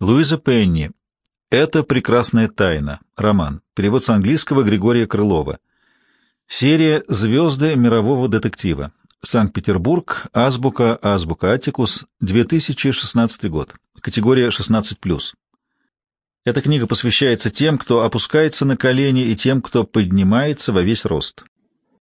Луиза Пенни. Это прекрасная тайна. Роман. Перевод с английского Григория Крылова. Серия «Звезды мирового детектива». Санкт-Петербург. Азбука. Азбука Атикус. 2016 год. Категория 16+. Эта книга посвящается тем, кто опускается на колени, и тем, кто поднимается во весь рост.